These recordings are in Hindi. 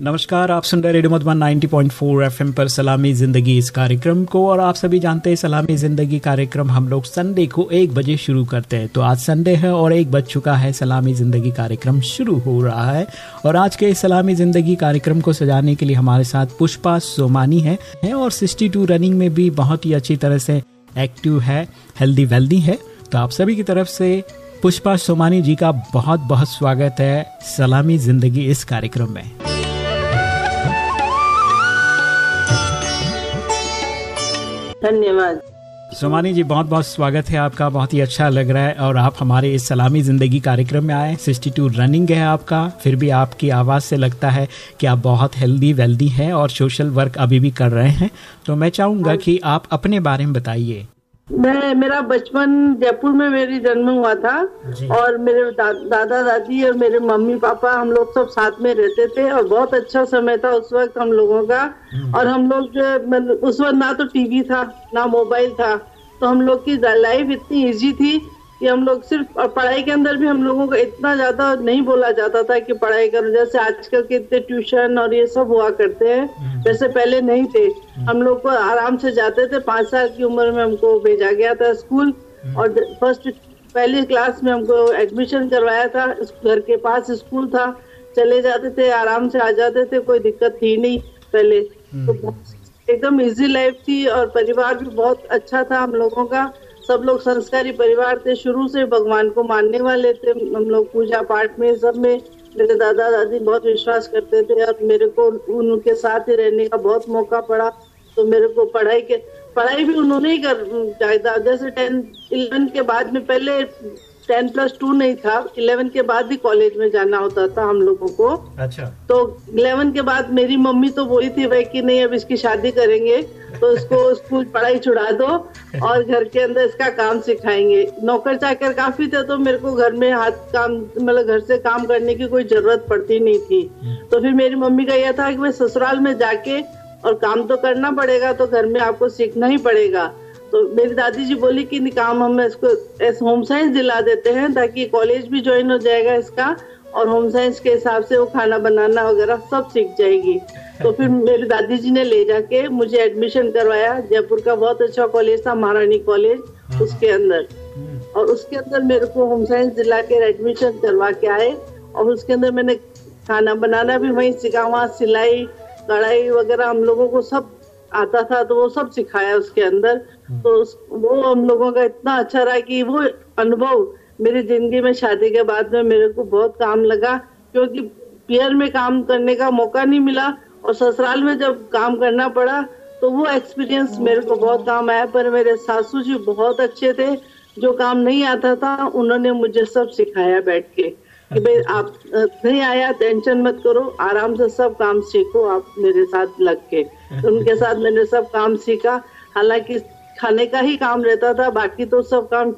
नमस्कार आप सुन रहे रेडियो मधुबन 90.4 एफएम पर सलामी ज़िंदगी इस कार्यक्रम को और आप सभी जानते हैं सलामी ज़िंदगी कार्यक्रम हम लोग संडे को एक बजे शुरू करते हैं। तो आज संडे है और एक बज चुका है सलामी ज़िंदगी कार्यक्रम शुरू हो रहा है। और आज के सलामी ज़िंदगी कार्यक्रम को सजाने के लिए हमारे साथ पुष्पा सोमानी है, है और सिक्सटी रनिंग में भी बहुत ही अच्छी तरह से एक्टिव है हेल्दी वेल्दी है। तो आप सभी की तरफ़ से पुष्पा सोमानी जी का बहुत बहुत स्वागत है सलामी ज़िंदगी इस कार्यक्रम में। धन्यवाद। सोमानी जी बहुत बहुत स्वागत है आपका बहुत ही अच्छा लग रहा है और आप हमारे इस सलामी ज़िंदगी कार्यक्रम में आए। सिक्सटी टू रनिंग है आपका फिर भी आपकी आवाज़ से लगता है कि आप बहुत हेल्दी वेल्दी हैं और सोशल वर्क अभी भी कर रहे हैं। तो मैं चाहूँगा कि आप अपने बारे में बताइए। मैं मेरा बचपन जयपुर में मेरी जन्म हुआ था और मेरे दा, दादा दादी और मेरे मम्मी पापा हम लोग सब साथ में रहते थे और बहुत अच्छा समय था उस वक्त हम लोगों का हम्म। और हम लोग उस वक्त ना तो टीवी था ना मोबाइल था तो हम लोग की लाइफ इतनी इजी थी कि हम लोग सिर्फ़ और पढ़ाई के अंदर भी हम लोगों को इतना ज़्यादा नहीं बोला जाता था कि पढ़ाई करो। जैसे आजकल के इतने ट्यूशन और ये सब हुआ करते हैं वैसे पहले नहीं थे। हम लोग को आराम से जाते थे। पाँच साल की उम्र में हमको भेजा गया था स्कूल और फ़र्स्ट पहली क्लास में हमको एडमिशन करवाया था। घर के पास स्कूल था। चले जाते थे आराम से आ जाते थे। कोई दिक्कत थी नहीं पहले। तो एकदम इजी लाइफ थी और परिवार भी बहुत अच्छा था हम लोगों का। सब लोग संस्कारी परिवार थे। शुरू से भगवान को मानने वाले थे। हम लोग पूजा पाठ में, सब में मेरे दादा दादी बहुत विश्वास करते थे। और मेरे को उनके साथ ही रहने का बहुत मौका पड़ा। तो मेरे को पढ़ाई के, पढ़ाई भी उन्होंने ही कर जैसे टेंथ इलेवन के बाद में पहले टेन प्लस टू नहीं था। इलेवन के बाद ही कॉलेज में जाना होता था हम लोगों को। अच्छा। तो इलेवन के बाद मेरी मम्मी तो बोली थी भाई कि नहीं अब इसकी शादी करेंगे तो इसको स्कूल पढ़ाई छुड़ा दो और घर के अंदर इसका काम सिखाएँगे। नौकर चाकर काफ़ी थे तो मेरे को घर में हाथ काम मतलब घर से काम करने की कोई ज़रूरत पड़ती नहीं थी। तो फिर मेरी मम्मी का यह था कि मैं ससुराल में जाके और काम तो करना पड़ेगा तो घर में आपको सीखना ही पड़ेगा। तो मेरी दादी जी बोली कि काम हम इसको होम साइंस दिला देते हैं ताकि कॉलेज भी ज्वाइन हो जाएगा इसका और होम साइंस के हिसाब से वो खाना बनाना वगैरह सब सीख जाएगी। तो फिर मेरी दादी जी ने ले जाके मुझे एडमिशन करवाया। जयपुर का बहुत अच्छा कॉलेज था महारानी कॉलेज हाँ। उसके अंदर। और उसके अंदर मेरे को होम साइंस दिला के एडमिशन करवा के आए और उसके अंदर मैंने खाना बनाना भी वहीं सीखा। वहाँ सिलाई कढ़ाई वगैरह हम लोगों को सब आता था तो वो सब सिखाया उसके अंदर। तो वो हम लोगों का इतना अच्छा रहा कि वो अनुभव मेरी ज़िंदगी में शादी के बाद में मेरे को बहुत काम लगा क्योंकि पियर में काम करने का मौका नहीं मिला और ससुराल में जब काम करना पड़ा तो वो एक्सपीरियंस मेरे को बहुत काम आया पर मेरे सासू जी बहुत अच्छे थे जो काम नहीं आता था उन्होंने मुझे सब सिखाया बैठ के कि भाई आप नहीं आया टेंशन मत करो आराम से सब काम सीखो आप मेरे साथ लग के। उनके साथ मैंने सब काम सीखा हालाँकि खाने का ही काम रहता था बाकी तो सब काम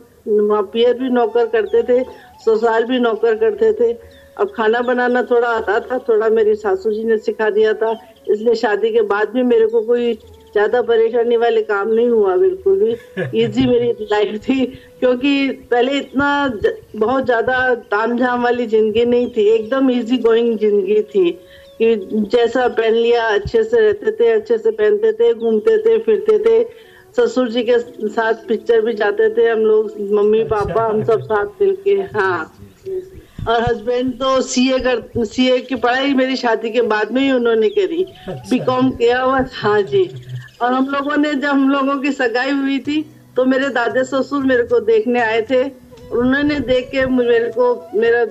पियर भी नौकर करते थे ससुराल भी नौकर करते थे। अब खाना बनाना थोड़ा आता था थोड़ा मेरी सासू जी ने सिखा दिया था इसलिए शादी के बाद भी मेरे को कोई ज़्यादा परेशानी वाले काम नहीं हुआ बिल्कुल भी। इजी मेरी लाइफ थी क्योंकि पहले इतना ज, बहुत ज़्यादा ताम झाम वाली ज़िंदगी नहीं थी एकदम इजी गोइंग ज़िंदगी थी कि जैसा पहन लिया अच्छे से रहते थे अच्छे से पहनते थे घूमते थे फिरते थे ससुर जी के साथ पिक्चर भी जाते थे हम लोग मम्मी पापा हम सब साथ मिलके हाँ। और हस्बैंड तो सीए कर सीए की पढ़ाई मेरी शादी के बाद में ही उन्होंने करी। बीकॉम अच्छा। किया हुआ हाँ जी। और हम लोगों ने जब हम लोगों की सगाई हुई थी तो मेरे दादा ससुर मेरे को देखने आए थे। उन्होंने देख के मेरे को मेरा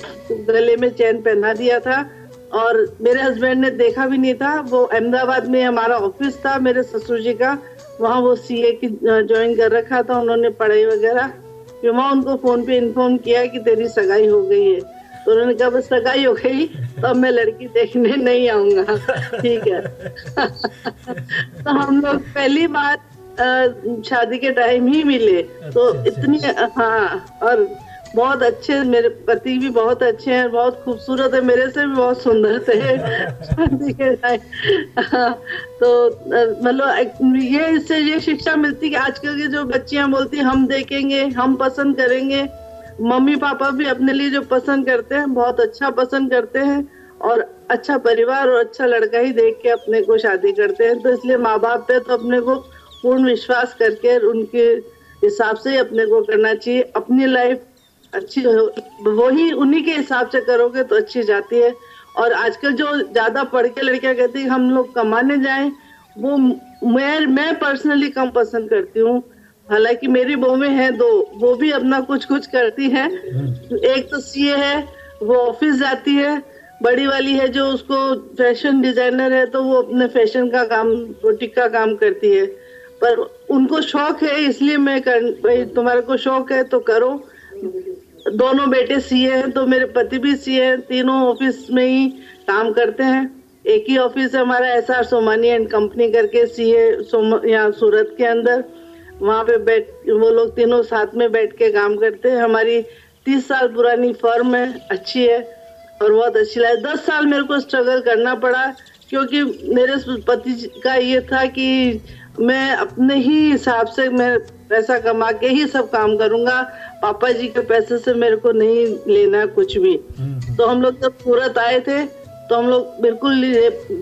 गले में चैन पहना दिया था। और मेरे हस्बैंड ने देखा भी नहीं था। वो अहमदाबाद में हमारा ऑफ़िस था मेरे ससुर जी का। वहाँ वो सीए की ज्वाइन कर रखा था उन्होंने पढ़ाई वगैरह। फिर वहाँ उनको फ़ोन पे इन्फॉर्म किया कि तेरी सगाई हो गई है। तो उन्होंने कहा बस सगाई हो गई तो अब मैं लड़की देखने नहीं आऊँगा। ठीक है। तो हम लोग पहली बार शादी के टाइम ही मिले। अच्छा, तो अच्छा, इतनी अच्छा। हाँ और बहुत अच्छे मेरे पति भी बहुत अच्छे हैं बहुत खूबसूरत है मेरे से भी बहुत सुंदर थे। तो मतलब ये इससे ये शिक्षा मिलती कि आजकल की जो बच्चियाँ बोलती हम देखेंगे हम पसंद करेंगे। मम्मी पापा भी अपने लिए जो पसंद करते हैं बहुत अच्छा पसंद करते हैं और अच्छा परिवार और अच्छा लड़का ही देख के अपने को शादी करते हैं। तो इसलिए माँ बाप पे तो अपने को पूर्ण विश्वास करके उनके हिसाब से ही अपने को करना चाहिए। अपनी लाइफ अच्छी वही उन्हीं के हिसाब से करोगे तो अच्छी जाती है। और आजकल जो ज़्यादा पढ़ के लड़कियाँ कहती है हम लोग कमाने जाए, वो मैं मैं पर्सनली कम पसंद करती हूँ। हालाँकि मेरी में है दो, वो भी अपना कुछ कुछ करती है। एक तो सीए है, वो ऑफ़िस जाती है। बड़ी वाली है जो उसको फ़ैशन डिज़ाइनर है तो वो अपने फ़ैशन का काम बुटीक का काम करती है। पर उनको शौक है, इसलिए मैं कर, भाई, तुम्हारे को शौक है तो करो। दोनों बेटे सीए हैं तो मेरे पति भी सीए हैं, तीनों ऑफ़िस में ही काम करते हैं। एक ही ऑफ़िस है हमारा S R Somani and company करके सीए यहाँ सूरत के अंदर। वहाँ पे बैठ, वो लोग तीनों साथ में बैठ के काम करते हैं। हमारी तीस साल पुरानी फर्म है, अच्छी है, और बहुत अच्छी लगे दस साल मेरे को स्ट्रगल करना पड़ा, क्योंकि मेरे पति का ये था कि मैं अपने ही हिसाब से मैं पैसा कमा के ही सब काम करूँगा। पापा जी के पैसे से मेरे को नहीं लेना कुछ भी हम्म। तो हम लोग जब सूरत आए थे तो हम लोग बिल्कुल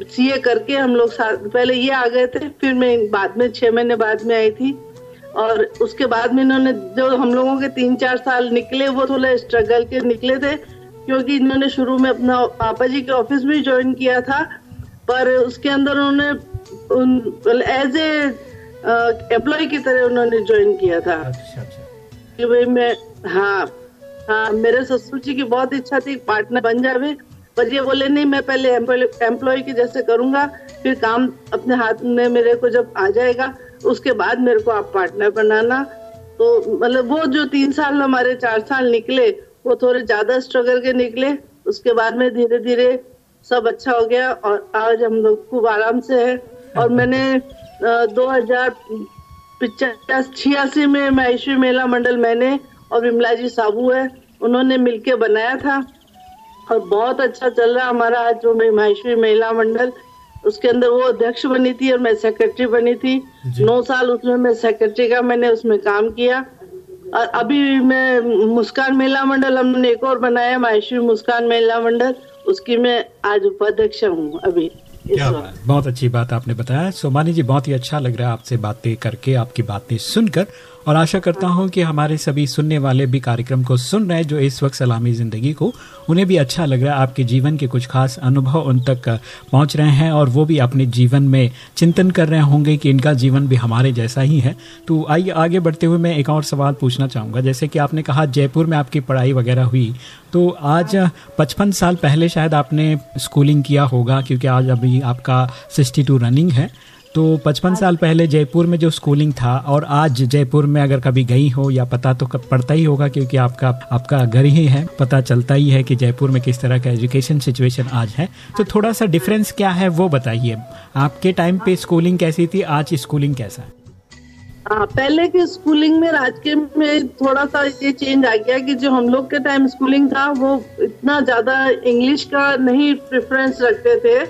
सीए करके हम लोग पहले ये आ गए थे फिर मैं बाद में छह महीने बाद में आई थी और उसके बाद में इन्होंने जो हम लोगों के तीन चार साल निकले वो थोड़ा स्ट्रगल के निकले थे क्योंकि इन्होंने शुरू में अपना पापा जी के ऑफ़िस में ज्वाइन किया था पर उसके अंदर उन्होंने एज ए एम्प्लॉय की तरह उन्होंने ज्वाइन किया था अच्छा, अच्छा। कि भाई मैं हाँ हाँ मेरे ससुर जी की बहुत इच्छा थी पार्टनर बन जावे। पर ये बोले नहीं मैं पहले एम्प्लॉय की जैसे करूँगा फिर काम अपने हाथ में मेरे को जब आ जाएगा उसके बाद मेरे को आप पार्टनर बनाना। तो मतलब वो जो तीन साल हमारे चार साल निकले वो थोड़े ज़्यादा स्ट्रगल के निकले। उसके बाद में धीरे धीरे सब अच्छा हो गया और आज हम लोग खूब आराम से है। और मैंने दो हज़ार छियासी में महेश्वरी मेला मंडल मैंने और विमला जी साबू है उन्होंने मिलके बनाया था। और बहुत अच्छा चल रहा हमारा आज जो महेश्वरी महिला मंडल उसके अंदर वो अध्यक्ष बनी थी और मैं सेक्रेटरी बनी थी। नौ साल उसमें मैं सेक्रेटरी का मैंने उसमें काम किया। और अभी मैं मुस्कान महिला मंडल हमने एक और बनाया माहेश्वरी मुस्कान महिला मंडल उसकी मैं आज उपाध्यक्ष हूँ अभी। क्या बहुत अच्छी बात आपने बताया। सोमानी जी बहुत ही अच्छा लग रहा है आपसे बातें करके आपकी बातें सुनकर। और आशा करता हूँ कि हमारे सभी सुनने वाले भी कार्यक्रम को सुन रहे हैं, जो इस वक्त सलामी ज़िंदगी को, उन्हें भी अच्छा लग रहा है। आपके जीवन के कुछ खास अनुभव उन तक पहुँच रहे हैं और वो भी अपने जीवन में चिंतन कर रहे होंगे कि इनका जीवन भी हमारे जैसा ही है। तो आइए, आगे बढ़ते हुए मैं एक और सवाल पूछना चाहूँगा। जैसे कि आपने कहा, जयपुर में आपकी पढ़ाई वगैरह हुई। तो आज पचपन साल पहले शायद आपने स्कूलिंग किया होगा, क्योंकि आज अभी आपका सिक्सटी टू रनिंग है। तो पचपन साल पहले जयपुर में जो स्कूलिंग था और आज जयपुर में अगर कभी गई हो या पता तो पड़ता ही होगा क्योंकि आपका आपका घर ही है पता चलता ही है कि जयपुर में किस तरह का एजुकेशन सिचुएशन आज है। तो थोड़ा सा डिफरेंस क्या है वो बताइए। आपके टाइम पे स्कूलिंग कैसी थी आज स्कूलिंग कैसा है? आ, हाँ, पहले के स्कूलिंग में आज के में थोड़ा सा ये चेंज आ गया कि जो हम लोग के टाइम स्कूलिंग था वो इतना ज़्यादा इंग्लिश का नहीं प्रेफरेंस रखते थे।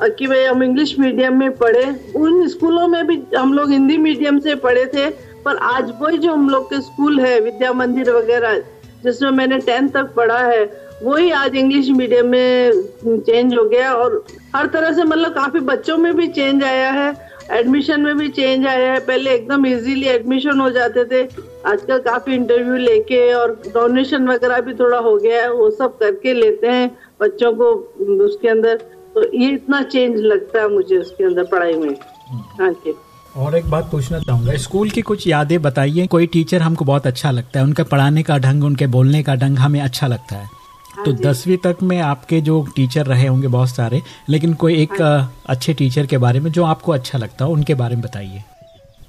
कि भाई हम इंग्लिश मीडियम में पढ़े। उन स्कूलों में भी हम लोग हिंदी मीडियम से पढ़े थे, पर आज वही जो हम लोग के स्कूल है, विद्या मंदिर वगैरह, जिसमें मैंने टेंथ तक पढ़ा है, वही आज इंग्लिश मीडियम में चेंज हो गया और हर तरह से मतलब काफ़ी बच्चों में भी चेंज आया है एडमिशन में भी चेंज आया है। पहले एकदम इजीली एडमिशन हो जाते थे, आजकल काफ़ी इंटरव्यू लेके और डोनेशन वगैरह भी थोड़ा हो गया है, वो सब करके लेते हैं बच्चों को उसके अंदर। तो ये इतना चेंज लगता है मुझे उसके अंदर पढ़ाई में। हाँ जी। और एक बात पूछना चाहूँगा स्कूल की कुछ यादें बताइए कोई टीचर हमको बहुत अच्छा लगता है उनका पढ़ाने का ढंग उनके बोलने का ढंग हमें अच्छा लगता है। हाँ तो दसवीं तक में आपके जो टीचर रहे होंगे बहुत सारे लेकिन कोई एक हाँ अच्छे टीचर के बारे में जो आपको अच्छा लगता हो उनके बारे में बताइए।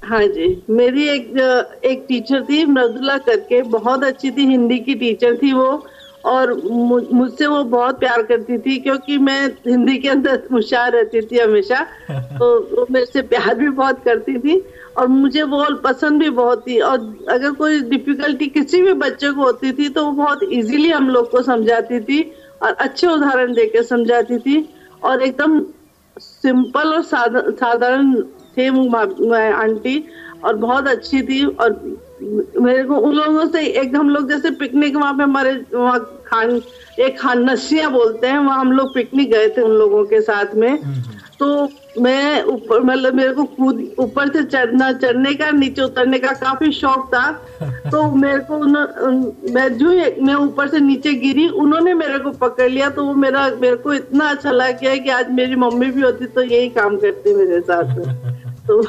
हाँ जी। मेरी एक एक टीचर थी मृदुला करके बहुत अच्छी थी हिंदी की टीचर थी वो। और मुझसे वो बहुत प्यार करती थी क्योंकि मैं हिंदी के अंदर होशियार रहती थी हमेशा। तो वो मेरे से प्यार भी बहुत करती थी और मुझे वो पसंद भी बहुत थी। और अगर कोई डिफिकल्टी किसी भी बच्चे को होती थी तो वो बहुत इजीली हम लोग को समझाती थी और अच्छे उदाहरण देकर समझाती थी। और एकदम सिंपल और साधारण थे आंटी और बहुत अच्छी थी और मेरे को उन लोगों से एक हम लोग जैसे पिकनिक वहाँ पे हमारे वहाँ खान एक खान नशिया बोलते हैं वहाँ हम लोग पिकनिक गए थे उन लोगों के साथ में। हम्म, हम्म। तो मैं ऊपर मतलब मेरे को कूद ऊपर से चढ़ना चढ़ने का नीचे उतरने का काफ़ी शौक था। तो मेरे को मैं जो मैं ऊपर से नीचे गिरी उन्होंने मेरे को पकड़ लिया तो वो मेरा मेरे को इतना अच्छा लगा कि, कि आज मेरी मम्मी भी होती तो यही काम करती मेरे साथ तो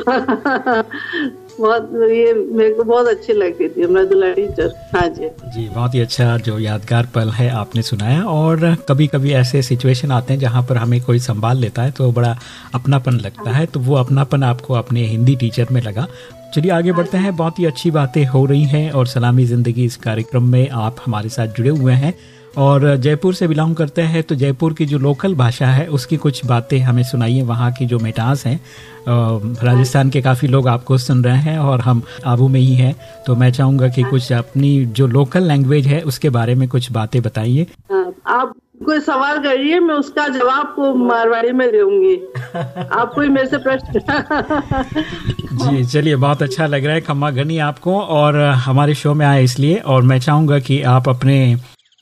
बहुत ये मेरे को बहुत अच्छी लगती थी मृदुला टीचर हाँ जी। जी बहुत ही अच्छा जो यादगार पल है आपने सुनाया और कभी कभी ऐसे सिचुएशन आते हैं जहाँ पर हमें कोई संभाल लेता है तो बड़ा अपनापन लगता है तो वो अपनापन आपको अपने हिंदी टीचर में लगा। चलिए आगे बढ़ते हैं बहुत ही अच्छी बातें हो रही हैं और सलामी ज़िंदगी इस कार्यक्रम में आप हमारे साथ जुड़े हुए हैं। और जयपुर से बिलोंग करते हैं तो जयपुर की जो लोकल भाषा है उसकी कुछ बातें हमें सुनाइए। वहाँ की जो मिठास है राजस्थान के काफ़ी लोग आपको सुन रहे हैं और हम आबू में ही हैं तो मैं चाहूँगा कि कुछ अपनी जो लोकल लैंग्वेज है उसके बारे में कुछ बातें बताइए। आप कोई सवाल करिए मैं उसका जवाब को मारवाड़ी में दूँगी। आप कोई मेरे से प्रश्न जी चलिए बहुत अच्छा लग रहा है खम्मा घनी आपको और हमारे शो में आए इसलिए और मैं चाहूँगा कि आप अपने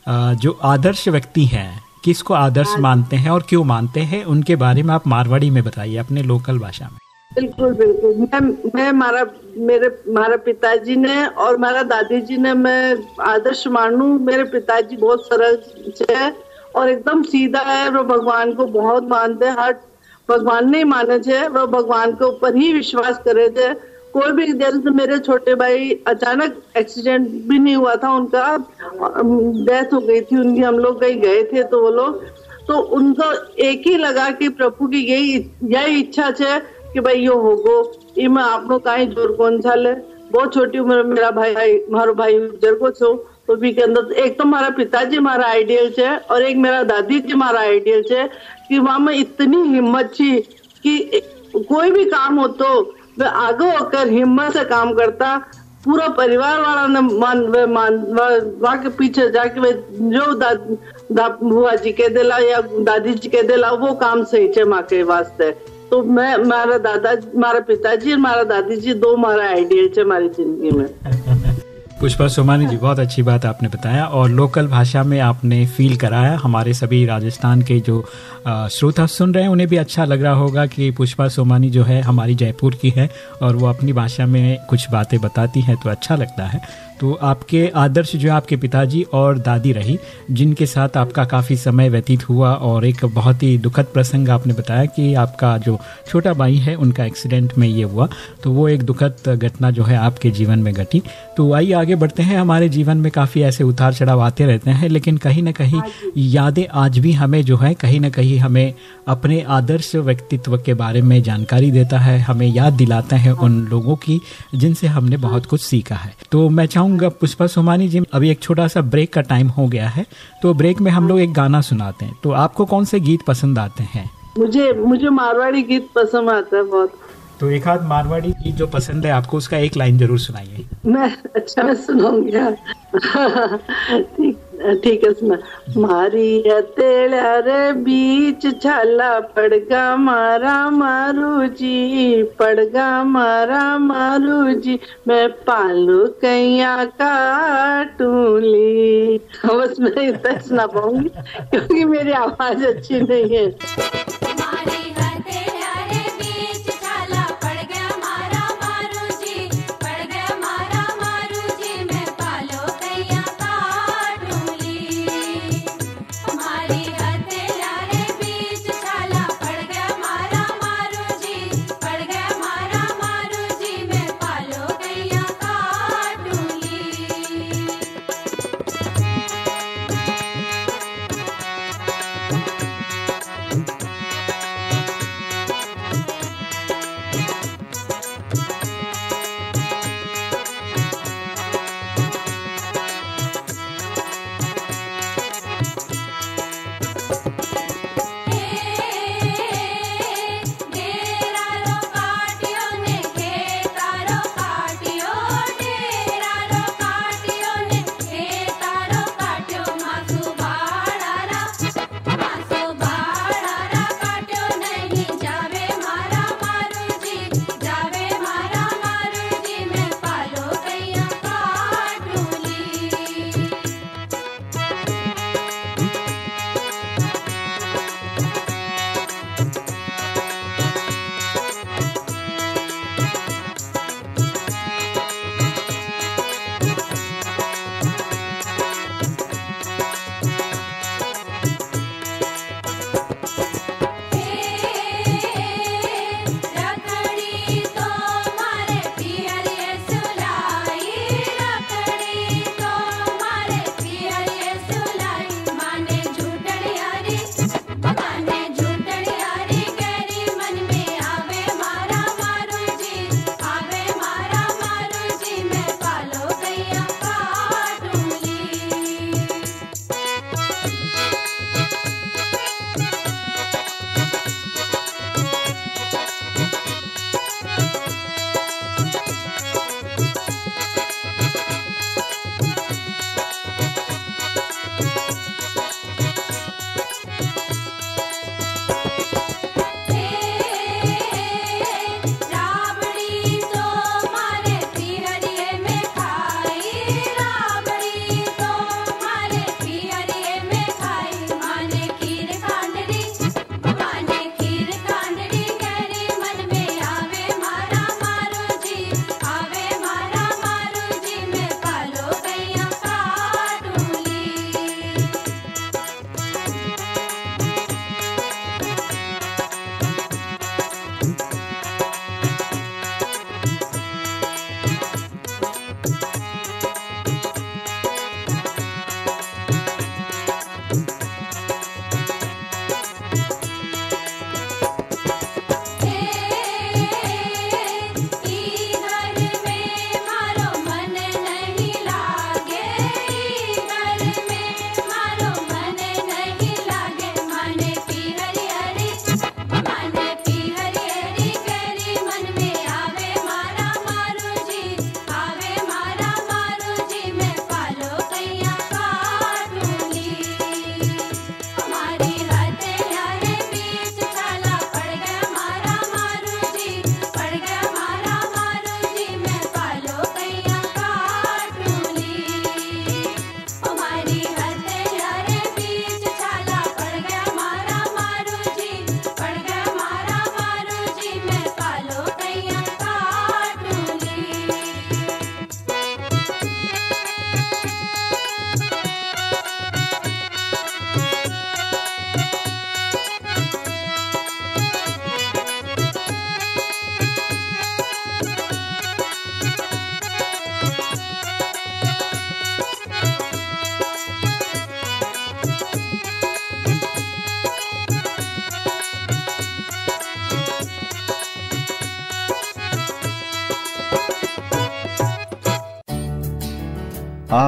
जो आदर्श व्यक्ति हैं किसको आदर्श हाँ। मानते हैं और क्यों मानते हैं उनके बारे में आप मारवाड़ी में बताइए अपने लोकल भाषा में। बिल्कुल बिल्कुल। मैं मैं मारा मेरे मारा पिताजी ने और मारा दादी जी ने मैं आदर्श मानू मेरे पिताजी बहुत सरल है और एकदम सीधा है वो भगवान को बहुत मानते हैं हर भगवान ने माने थे वो भगवान के ऊपर ही विश्वास करे थे। कोई भी जैसे मेरे छोटे भाई अचानक एक्सीडेंट भी नहीं हुआ था, उनका डेथ हो गई थी, उनकी हम लोग कहीं गए थे तो वो लोग तो उनको एक ही लगा कि प्रभु की यही यही इच्छा है कि भाई यो होगो कहीं ज़ोर कौन ले? बहुत छोटी उम्र मेरा भाई मारो भाई जर को छो तो भी के अंदर, एक तो हमारा पिताजी हमारा आइडियल है और एक मेरा दादी जी हमारा आइडियल है कि वहाँ में इतनी हिम्मत थी कि कोई भी काम हो तो वे आगे होकर हिम्मत से काम करता पूरा परिवार वाला ने मान वे मान वहाँ के पीछे जाके वे जो दा, दा बुआ जी के दिला या दादी जी के दिला वो काम सही चे माँ के वास्ते। तो मैं मारा दादा मारा पिताजी और मारा दादी जी दो मारा आइडियल चे हमारी ज़िंदगी में। पुष्पा सोमानी जी, बहुत अच्छी बात आपने बताया और लोकल भाषा में आपने फील कराया। हमारे सभी राजस्थान के जो श्रोता सुन रहे हैं, उन्हें भी अच्छा लग रहा होगा कि पुष्पा सोमानी जो है हमारी जयपुर की है और वो अपनी भाषा में कुछ बातें बताती हैं तो अच्छा लगता है। तो आपके आदर्श जो आपके पिताजी और दादी रही जिनके साथ आपका काफ़ी समय व्यतीत हुआ और एक बहुत ही दुखद प्रसंग आपने बताया कि आपका जो छोटा भाई है उनका एक्सीडेंट में ये हुआ। तो वो एक दुखद घटना जो है आपके जीवन में घटी। तो आइए आगे बढ़ते हैं। हमारे जीवन में काफ़ी ऐसे उतार चढ़ाव आते रहते हैं लेकिन कहीं ना कहीं यादें आज भी हमें जो है कहीं ना कहीं हमें अपने आदर्श व्यक्तित्व के बारे में जानकारी देता है हमें याद दिलाता है उन लोगों की जिनसे हमने बहुत कुछ सीखा है। तो मैं चाहूँ चाहूँगा पुष्पा सोमानी जी, अभी एक छोटा सा ब्रेक का टाइम हो गया है तो ब्रेक में हम लोग एक गाना सुनाते हैं। तो आपको कौन से गीत पसंद आते हैं? मुझे मुझे मारवाड़ी गीत पसंद आता है बहुत। तो एक हाथ मारवाड़ी गीत जो पसंद है, आपको उसका एक लाइन ज़रूर सुनाइए। मैं अच्छा मैं सुनाऊँगी ठीक ठीक है, सुना। मारी रे बीच छाला पड़गा, मारा मारू जी, पड़गा, मारा मारू जी। मैं पालू कैया काटूली बस मैं इतना सुना पाऊँगी, क्योंकि मेरी आवाज़ अच्छी नहीं है।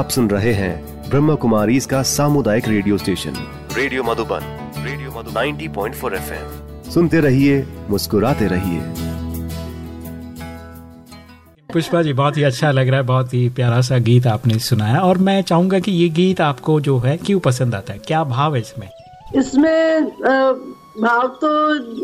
आप सुन रहे हैं ब्रह्म कुमारी इसका सामुदायिक radio station. Radio Madhuban radio Madhu 90.4 FM. सुनते रहिए मुस्कुराते रहिए। पुष्पा जी बहुत ही अच्छा लग रहा है बहुत ही प्यारा सा गीत आपने सुनाया और मैं चाहूँगा कि ये गीत आपको जो है क्यों पसंद आता है? क्या भाव है इसमें? इसमें भाव तो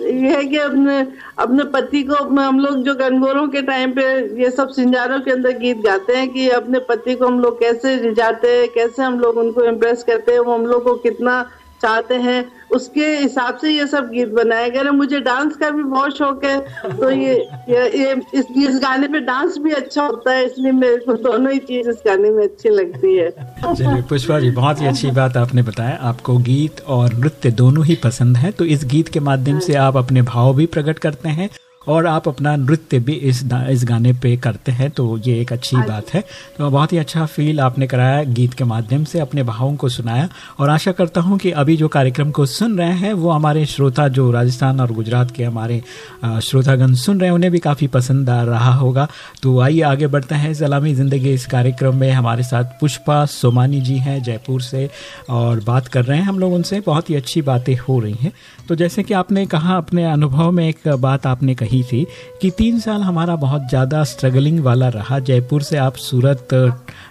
ये है कि अपने अपने पति को हम लोग जो गनगोरों के टाइम पे ये सब सिंजारों के अंदर गीत गाते हैं कि अपने पति को हम लोग कैसे रिझाते हैं, कैसे हम लोग उनको इम्प्रेस करते हैं, वो हम लोग को कितना चाहते हैं। उसके हिसाब से ये सब गीत बनाया गया मुझे डांस का भी बहुत शौक है। तो ये ये, ये इस, इस गाने पे डांस भी अच्छा होता है इसलिए मेरे को दोनों ही चीज़ इस गाने में अच्छी लगती है। चलिए पुष्पा जी बहुत ही अच्छी बात आपने बताया। आपको गीत और नृत्य दोनों ही पसंद है तो इस गीत के माध्यम से आप अपने भाव भी प्रकट करते हैं। और आप अपना नृत्य भी इस इस गाने पे करते हैं तो ये एक अच्छी हाँ बात है। तो बहुत ही अच्छा फील आपने कराया गीत के माध्यम से अपने भावों को सुनाया। और आशा करता हूँ कि अभी जो कार्यक्रम को सुन रहे हैं वो हमारे श्रोता जो राजस्थान और गुजरात के हमारे श्रोतागण सुन रहे हैं उन्हें भी काफ़ी पसंद आ रहा होगा। तो आइए आगे बढ़ते हैं। सलामी ज़िंदगी इस कार्यक्रम में हमारे साथ पुष्पा सोमानी जी हैं जयपुर से और बात कर रहे हैं हम लोग उनसे। बहुत ही अच्छी बातें हो रही हैं। तो जैसे कि आपने कहा अपने अनुभव में एक बात आपने कही थी कि तीन साल हमारा बहुत ज़्यादा स्ट्रगलिंग वाला रहा। जयपुर से आप सूरत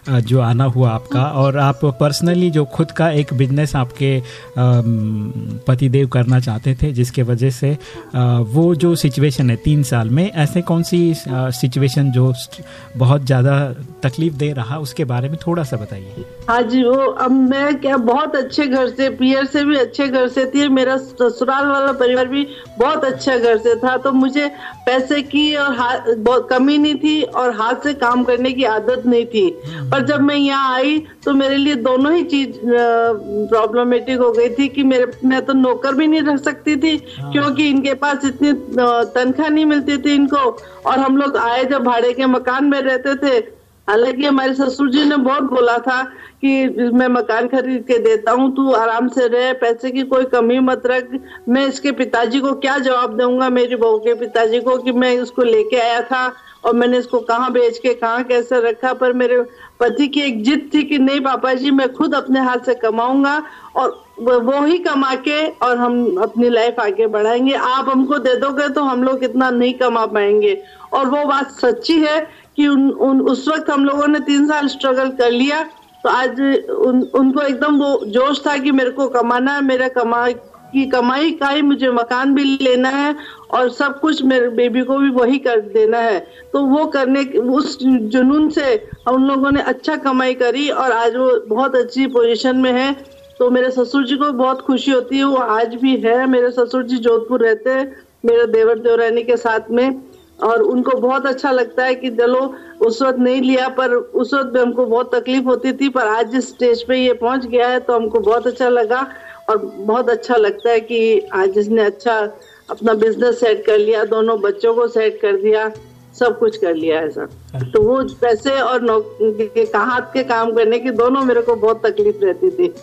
जो आना हुआ आपका और आप पर्सनली जो खुद का एक बिज़नेस आपके पतिदेव करना चाहते थे जिसके वजह से वो जो सिचुएशन है तीन साल में ऐसे कौन सी सिचुएशन जो बहुत ज़्यादा तकलीफ़ दे रहा उसके बारे में थोड़ा सा बताइए। हाँ जी वो अब मैं क्या बहुत अच्छे घर से पियर से भी अच्छे घर से थी मेरा ससुराल वाला परिवार भी बहुत अच्छा घर से था तो मुझे पैसे की और बहुत कमी नहीं थी और हाथ से काम करने की आदत नहीं थी। पर जब मैं यहाँ आई तो मेरे लिए दोनों ही चीज़ प्रॉब्लमेटिक हो गई थी कि मेरे मैं तो नौकर भी नहीं रख सकती थी हाँ। क्योंकि इनके पास इतनी तनख्वाह नहीं मिलती थी इनको। और हम लोग आए जब भाड़े के मकान में रहते थे। हालाँकि हमारे ससुर जी ने बहुत बोला था कि मैं मकान खरीद के देता हूँ तू आराम से रह पैसे की कोई कमी मत रख। मैं इसके पिताजी को क्या जवाब दूँगा मेरी बहू के पिताजी को कि मैं इसको लेके आया था। और मैंने इसको कहाँ बेच के कहाँ कैसे रखा पर मेरे पति की एक जिद थी कि नहीं पापा जी मैं खुद अपने हाथ से कमाऊँगा और वो ही कमा के और हम अपनी लाइफ आगे बढ़ाएँगे। आप हमको दे दोगे तो हम लोग इतना नहीं कमा पाएँगे। और वो बात सच्ची है कि उन, उन उस वक्त हम लोगों ने तीन साल स्ट्रगल कर लिया। तो आज उन, उनको एकदम वो जोश था कि मेरे को कमाना है मेरा कमा की कमाई का ही मुझे मकान भी लेना है और सब कुछ मेरे बेबी को भी वही कर देना है। तो वो करने उस जुनून से उन लोगों ने अच्छा कमाई करी और आज वो बहुत अच्छी पोजीशन में है। तो मेरे ससुर जी को बहुत खुशी होती है, वो आज भी है। मेरे ससुर जी जोधपुर रहते हैं, मेरे देवर देवरानी के साथ में। और उनको बहुत अच्छा लगता है कि चलो, उस वक्त नहीं लिया, पर उस वक्त भी हमको बहुत तकलीफ़ होती थी, पर आज जिस स्टेज पे ये पहुँच गया है तो हमको बहुत अच्छा लगा। और बहुत अच्छा लगता है कि आज इसने अच्छा अपना बिज़नेस सेट कर लिया, दोनों बच्चों को सेट कर दिया, सब कुछ कर लिया है सर तो वो पैसे और हाथ के काम करने की दोनों मेरे को बहुत तकलीफ़ रहती थी।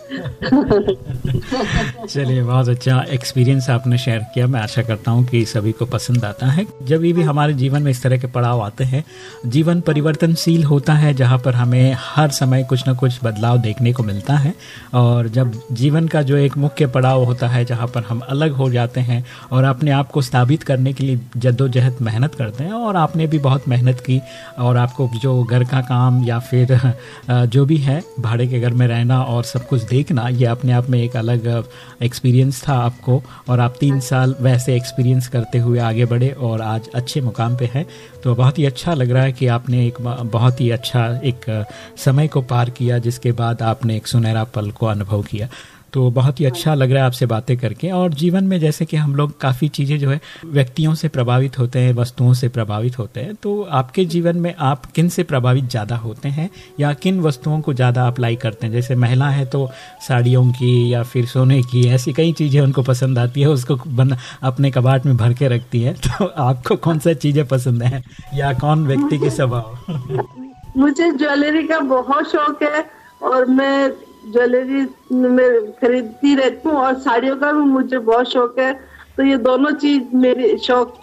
चलिए, बहुत अच्छा एक्सपीरियंस आपने शेयर किया। मैं आशा करता हूँ कि सभी को पसंद आता है। जब भी हमारे जीवन में इस तरह के पड़ाव आते हैं, जीवन परिवर्तनशील होता है, जहाँ पर हमें हर समय कुछ ना कुछ बदलाव देखने को मिलता है और जब जीवन का जो एक मुख्य पड़ाव होता है, जहाँ पर हम अलग हो जाते हैं और अपने आप को स्थापित करने के लिए जद्दोजहद मेहनत करते हैं और आपने भी बहुत मेहनत की और आपको जो घर का काम या फिर जो भी है, भाड़े के घर में रहना और सब कुछ देखना, ये अपने आप में एक अलग एक्सपीरियंस था आपको। और आप तीन साल वैसे एक्सपीरियंस करते हुए आगे बढ़े और आज अच्छे मुकाम पे हैं। तो बहुत ही अच्छा लग रहा है कि आपने एक बहुत ही अच्छा एक समय को पार किया, जिसके बाद आपने एक सुनहरा पल को अनुभव किया। तो बहुत ही अच्छा लग रहा है आपसे बातें करके। और जीवन में जैसे कि हम लोग काफ़ी चीज़ें जो है व्यक्तियों से प्रभावित होते हैं वस्तुओं से प्रभावित होते हैं। तो आपके जीवन में आप किन से प्रभावित ज़्यादा होते हैं या किन वस्तुओं को ज़्यादा अप्लाई करते हैं? जैसे महिला है तो साड़ियों की या फिर सोने की ऐसी कई चीज़ें उनको पसंद आती है उसको बन अपने कबाट में भर के रखती है। तो आपको कौन सा चीज़ें पसंद है? या कौन व्यक्ति के स्वभाव? मुझे ज्वेलरी का बहुत शौक है और मैं ज्वेलरी में खरीदती रहती हूँ और साड़ियों का भी मुझे बहुत शौक है। तो ये दोनों चीज़ मेरी शौक,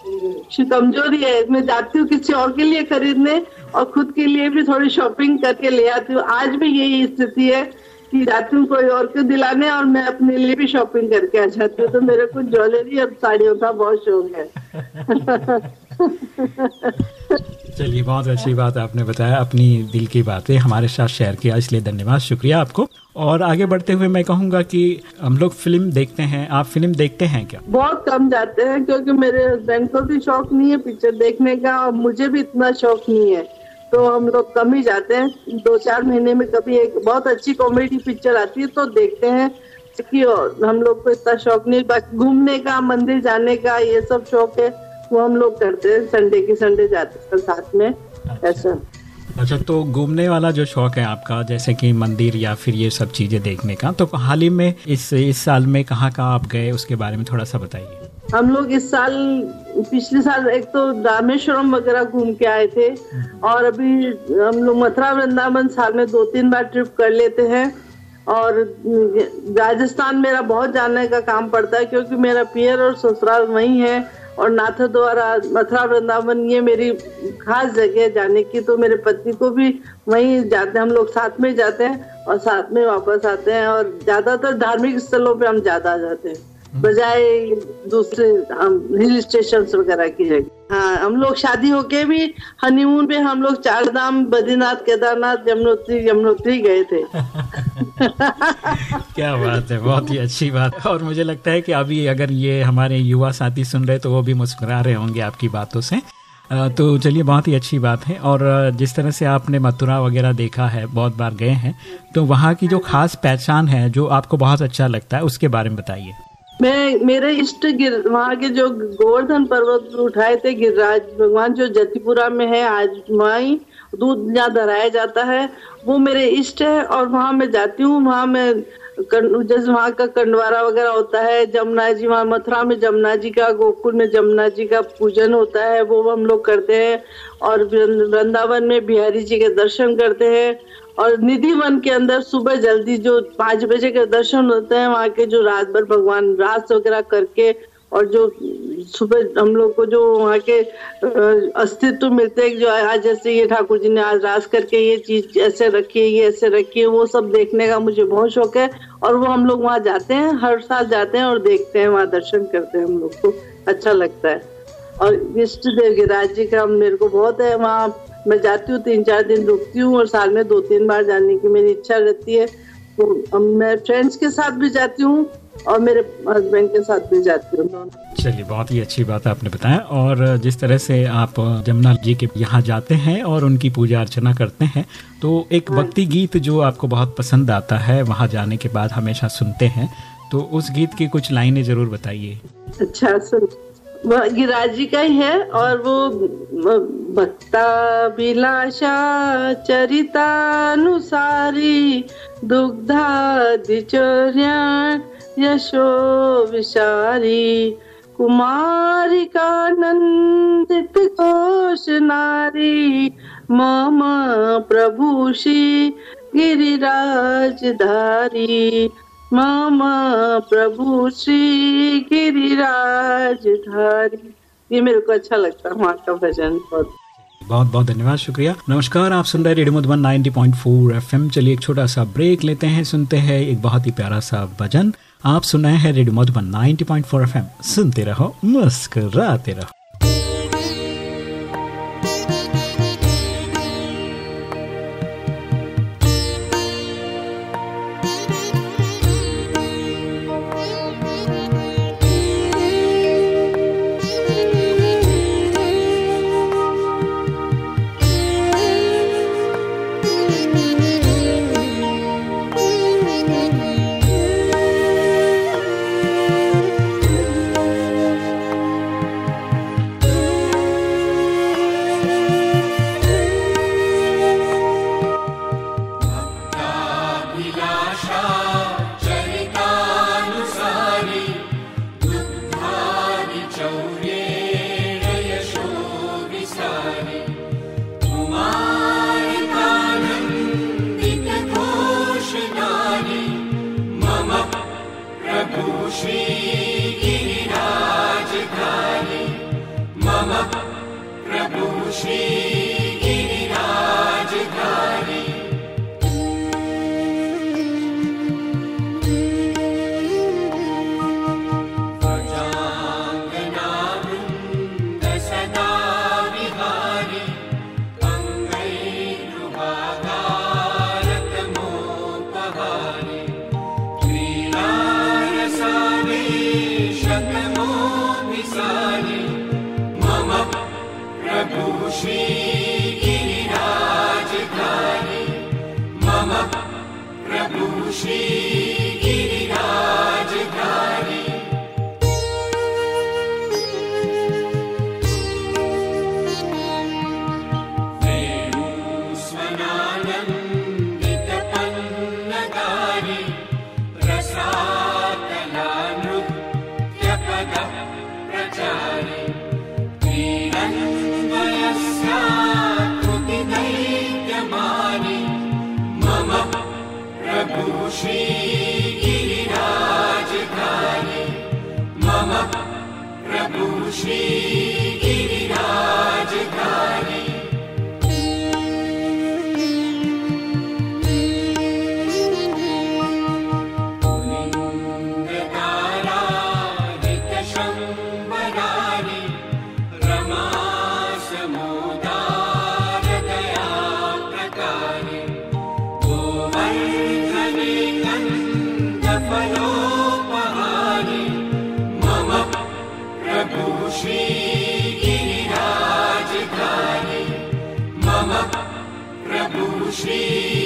कमज़ोरी है। मैं जाती हूँ किसी और के लिए खरीदने और खुद के लिए भी थोड़ी शॉपिंग करके ले आती हूँ। आज भी यही स्थिति है कि जाती हूँ कोई और को दिलाने और मैं अपने लिए भी शॉपिंग करके आ जाती हूँ। तो मेरे को ज्वेलरी और साड़ियों का बहुत शौक है। चलिए, बहुत अच्छी बात आपने बताया। अपनी दिल की बातें हमारे साथ शेयर किया, इसलिए धन्यवाद। शुक्रिया आपको। और आगे बढ़ते हुए मैं कहूँगा कि हम लोग फ़िल्म देखते हैं। आप फ़िल्म देखते हैं क्या? बहुत कम जाते हैं क्योंकि मेरे हस्बैंड को भी शौक नहीं है पिक्चर देखने का और मुझे भी इतना शौक नहीं है। तो हम लोग कम ही जाते हैं। दो चार महीने में कभी एक बहुत अच्छी कॉमेडी पिक्चर आती है तो देखते हैं। कि हम लोग को इतना शौक नहीं बाकी घूमने का मंदिर जाने का ये सब शौक है वो हम लोग करते हैं। संडे की संडे जाते हैं साथ में। अच्छा। ऐसा। अच्छा तो घूमने वाला जो शौक है आपका, जैसे कि मंदिर या फिर ये सब चीज़ें देखने का तो हाल ही में इस इस साल में कहाँ कहाँ आप गए, उसके बारे में थोड़ा सा बताइए। हम लोग इस साल, पिछले साल एक तो रामेश्वरम वगैरह घूम के आए थे, और अभी हम लोग मथुरा वृंदावन साल में दो तीन बार ट्रिप कर लेते हैं, और राजस्थान मेरा बहुत जानने का काम पड़ता है, क्योंकि मेरा पियर और ससुराल वही है और नाथ द्वारा मथुरा वृंदावन, ये मेरी खास जगह है जाने की तो मेरे पति को भी वहीं जाते हैं, हम लोग साथ में जाते हैं और साथ में वापस आते हैं और ज़्यादातर धार्मिक स्थलों पे हम ज़्यादा जाते हैं। बजाय दूसरे हिल स्टेशन वगैरह की जगह। हाँ हम लोग शादी होके भी हनीमून पे हम लोग चार धाम, बद्रीनाथ, केदारनाथ, यमुनोत्री यमुनोत्री गए थे। क्या बात है, बहुत ही अच्छी बात। और मुझे लगता है कि अभी अगर ये हमारे युवा साथी सुन रहे तो वो भी मुस्कुरा रहे होंगे आपकी बातों से। तो चलिए, बहुत ही अच्छी बात है। और जिस तरह से आपने मथुरा वगैरह देखा है, बहुत बार गए हैं तो वहाँ की जो खास पहचान है, जो आपको बहुत अच्छा लगता है, उसके बारे में बताइए। मैं, मेरे इष्ट गिर, वहाँ के जो गोवर्धन पर्वत उठाए थे, गिरिराज, भगवान जो जतिपुरा में है, आज वहीं दूध जहाँ धराया जाता है, वो मेरे इष्ट है और वहाँ मैं जाती हूँ, वहाँ मैं जैसे वहाँ का कंडवारा वगैरह होता है, जमुना जी, वहाँ मथुरा में जमुना जी का, गोकुल में जमुना जी का पूजन होता है, वो हम लोग करते हैं और वृंदावन में बिहारी जी के दर्शन करते हैं और निधि वन के अंदर सुबह जल्दी जो पाँच बजे के दर्शन होते हैं, वहाँ के जो रात भर भगवान रात वगैरह करके और जो सुबह हम लोग को जो वहाँ के अस्तित्व मिलते हैं जो आज जैसे ये ठाकुर जी ने आज रास करके ये चीज़ ऐसे रखी है, ये ऐसे रखी है, वो सब देखने का मुझे बहुत शौक है और वो हम लोग वहाँ जाते हैं, हर साल जाते हैं और देखते हैं, वहाँ दर्शन करते हैं हम लोग को अच्छा लगता है। और इष्ट देव गिराज जी का मेरे को बहुत है, वहाँ मैं जाती हूँ तीन चार दिन रुकती हूँ और साल में दो तीन बार जाने की मेरी इच्छा रहती है। तो मैं फ्रेंड्स के साथ भी जाती हूँ और मेरे हस्बैंड के साथ भी जाती हूँ। चलिए बहुत ही अच्छी बात आपने बताया और जिस तरह से आप जमुना जी के यहाँ जाते हैं और उनकी पूजा अर्चना करते हैं तो एक हाँ। भक्ति गीत जो आपको बहुत पसंद आता है वहाँ जाने के बाद हमेशा सुनते हैं तो उस गीत की कुछ लाइनें ज़रूर बताइए। अच्छा सुन। गिराज जी का ही है और वो भक्ता विलाशा चरितानुसारी दुग्धादिचर्या यशो विशारी कुमारिकानन्दित कोश नारी, मम प्रभुषी गिरिराजधारी मम प्रभु श्री गिरिराजधारी ये मेरे को अच्छा लगता है वहाँ का भजन बहुत। बहुत बहुत धन्यवाद, शुक्रिया। नमस्कार, आप सुन रहे रेडियो मधुबन 90.4 एफएम। चलिए एक छोटा सा ब्रेक लेते हैं, सुनते हैं एक बहुत ही प्यारा सा भजन। आप सुन रहे हैं रेडियो मधुबन 90.4 एफएम। सुनते रहो, मुस्कराते रहो। Shri.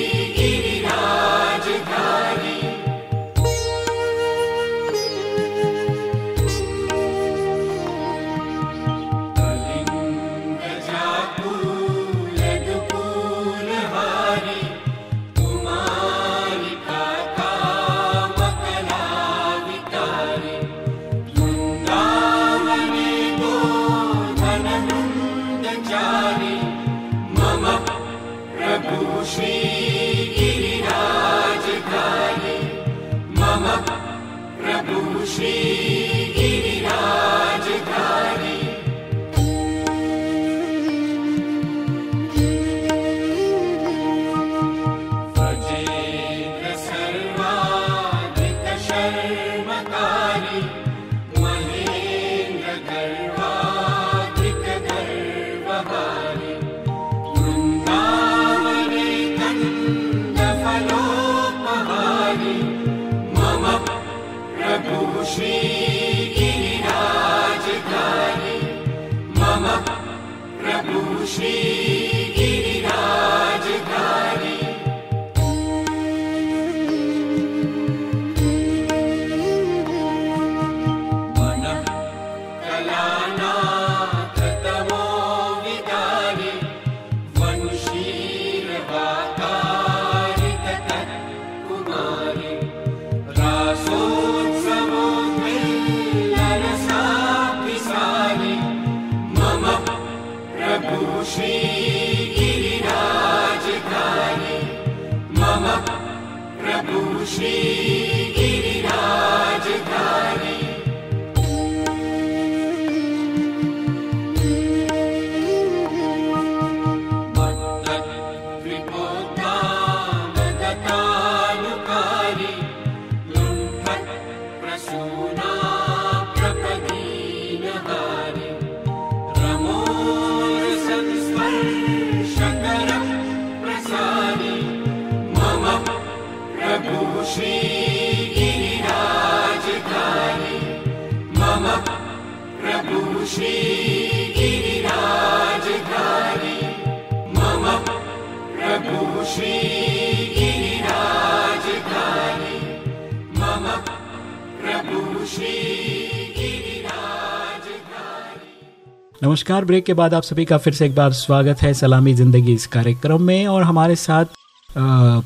नमस्कार ब्रेक के बाद आप सभी का फिर से एक बार स्वागत है सलामी ज़िंदगी इस कार्यक्रम में। और हमारे साथ